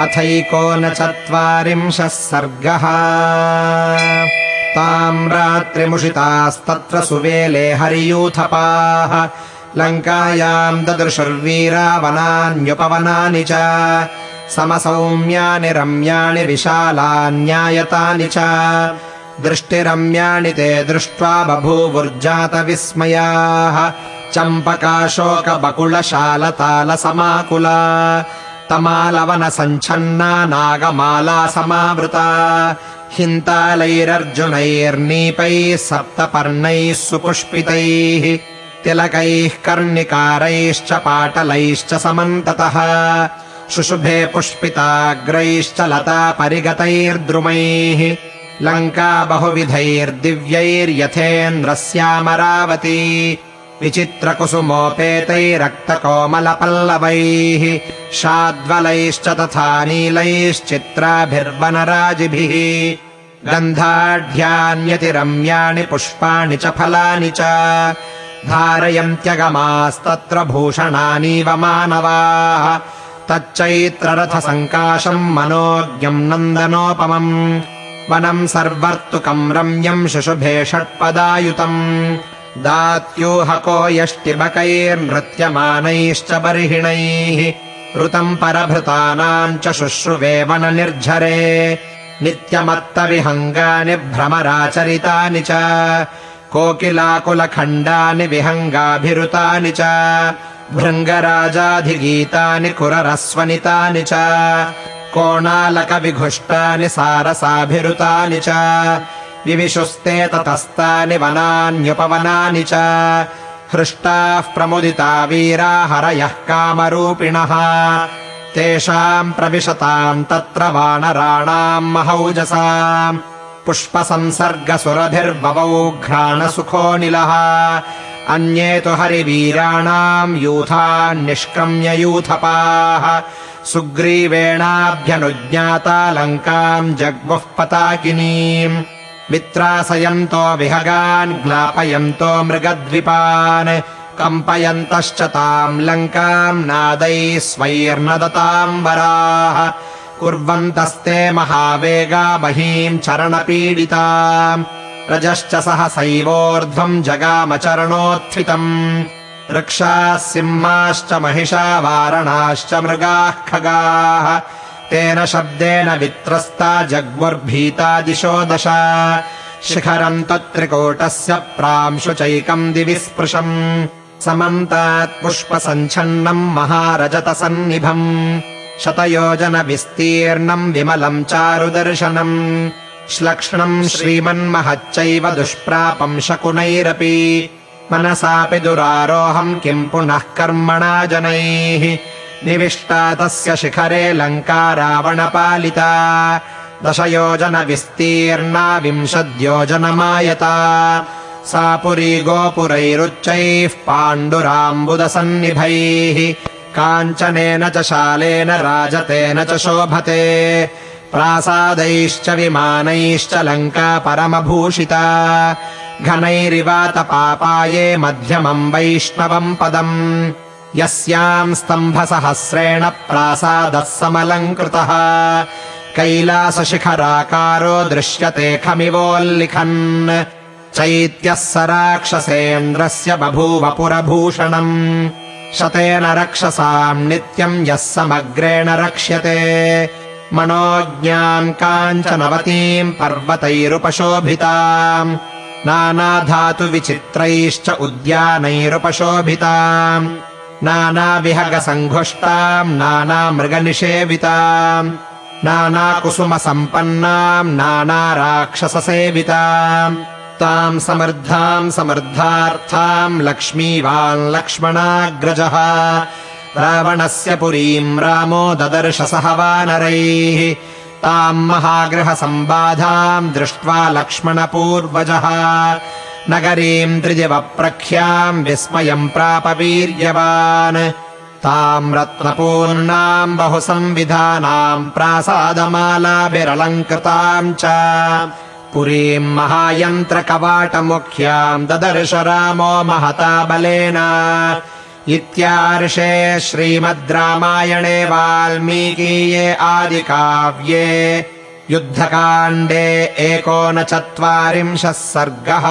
अथैकोनचत्वारिंशः सर्गः। ताम् रात्रिमुषितास्तत्र सुवेले हरियूथपाः। लङ्कायाम् ददृशुर्वीरावनान्युपवनानि च। समसौम्यानि रम्याणि विशालान्यायतानि च। दृष्टिरम्याणि ते दृष्ट्वा बभूवुर्जातविस्मयाः। चम्पकाशोकबकुलशालतालसमाकुला तमालवनसञ्छन्ना नागमाला समावृता हिन्तालैरर्जुनैर्नीपैः सप्तपर्णैः सुपुष्पितैः तिलकैः कर्णिकारैश्च पाटलैश्च समन्ततः। शुशुभे पुष्पिताग्रैश्च लता परिगतैर्द्रुमैः लङ्का बहुविधैर्दिव्यैर्यथेन्द्रस्यामरावती विचित्रकुसुमोपेतैरक्तकोमलपल्लवैः शाद्वलैश्च तथा नीलैश्चित्राभिर्वनराजिभिः गन्धाढ्यान्यतिरम्याणि पुष्पाणि च फलानि च धारयन्त्यगमास्तत्र भूषणानीव मानवाः तच्चैत्ररथसङ्काशम् मनोज्ञम् नन्दनोपमम् वनम् सर्वर्तुकम् रम्यम् शुशुभे षट्पदायुतम् दात्यूहको यष्टिबकैर्नृत्यमानैश्च बर्हिणैः ऋतम् परभृतानाम् च शुश्रुवे वननिर्झरे नित्यमत्तविहङ्गानि भ्रमराचरितानि च कोकिलाकुलखण्डानि विहङ्गाभिरुतानि च भृङ्गराजाधिगीतानि कुररस्वनितानि च कोणालकविघुष्टानि सारसाभिरुतानि च विविशुस्ते ततस्तानि वनान्युपवनानि च। हृष्टाः प्रमुदिता वीरा हरयः कामरूपिणः। तेषाम् प्रविशताम् तत्र वानराणाम् महौजसाम्। पुष्पसंसर्गसुरभिर्भवौ घ्राणसुखोऽनिलः अन्ये तु हरिवीराणाम् यूथान्निष्क्रम्य यूथपाः। सुग्रीवेणाभ्यनुज्ञाता लङ्काम् जग्मुः पताकिनीम् वित्रासयन्तो विहगान् ज्ञापयन्तो मृगद्विपान् कम्पयन्तश्च ताम् लङ्काम् नादैः स्वैर्नदताम् वराः। कुर्वन्तस्ते महावेगा महीम् चरणपीडिताम्। रजश्च सहसैवोर्ध्वम् जगामचरणोत्थितम्। वृक्षाः सिंहाश्च महिषा वारणाश्च मृगाः खगाः तेन शब्देन वित्रस्ता जग्मुर्भीता दिशो दश। शिखरम् तत्त्रिकोटस्य प्रांशु चैकम् दिवि स्पृशम्। समन्तात् पुष्पसञ्छन्नम् महारजतसन्निभम्। शतयोजनविस्तीर्णम् विमलम् चारुदर्शनम्। श्लक्ष्णम् श्रीमन्महच्चैव दुष्प्रापम् शकुनैरपि। मनसापि दुरारोहम् किम् पुनः कर्मणा जनैः निविष्टा तस्य शिखरे लङ्का रावणपालिता दशयोजनविस्तीर्णा विंशद्योजनमायता सा पुरी गोपुरैरुच्चैः पाण्डुराम्बुदसन्निभैः। काञ्चनेन च शालेन राजतेन च शोभते। प्रासादैश्च विमानैश्च लङ्का परमभूषिता घनैरिवातपापाये मध्यमम् वैष्णवम् पदम् यस्याम् स्तम्भसहस्रेण प्रासादः समलङ्कृतः। कैलासशिखराकारो दृश्यते खमिवोल्लिखन्। चैत्यः स राक्षसेन्द्रस्य बभूव पुरभूषणम्। शतेन रक्षसाम् नित्यम् यः समग्रेण रक्ष्यते। मनोज्ञाम् काञ्चनवतीम् पर्वतैरुपशोभिताम्। नानाधातुविचित्रैश्च उद्यानैरुपशोभिताम् नानाविहगसङ्घुष्टाम् नानामृगनिषेविताम् नानाकुसुमसम्पन्नाम् नानाराक्षससेविताम्। ताम् समृद्धाम् समृद्धार्थाम् लक्ष्मीवान् लक्ष्मणाग्रजः। रावणस्य पुरीम् रामो ददर्श सह वानरैः ताम् महागृहसम्बाधाम् दृष्ट्वा लक्ष्मणपूर्वजः नगरीम् त्रिदिवप्रख्याम् विस्मयम् प्राप वीर्यवान् ताम् रत्नपूर्णाम् बहुसंविधानाम् प्रासादमालाभिरलङ्कृताम् च। पुरीम् महायन्त्रकवाटमुख्याम् ददर्श रामो महता बलेन इत्यार्षे श्रीमद् रामायणे वाल्मीकीये आदिकाव्ये युद्धकाण्डे एकोनचत्वारिंशः सर्गः